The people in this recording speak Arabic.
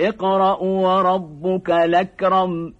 اقرأ وربك لكرم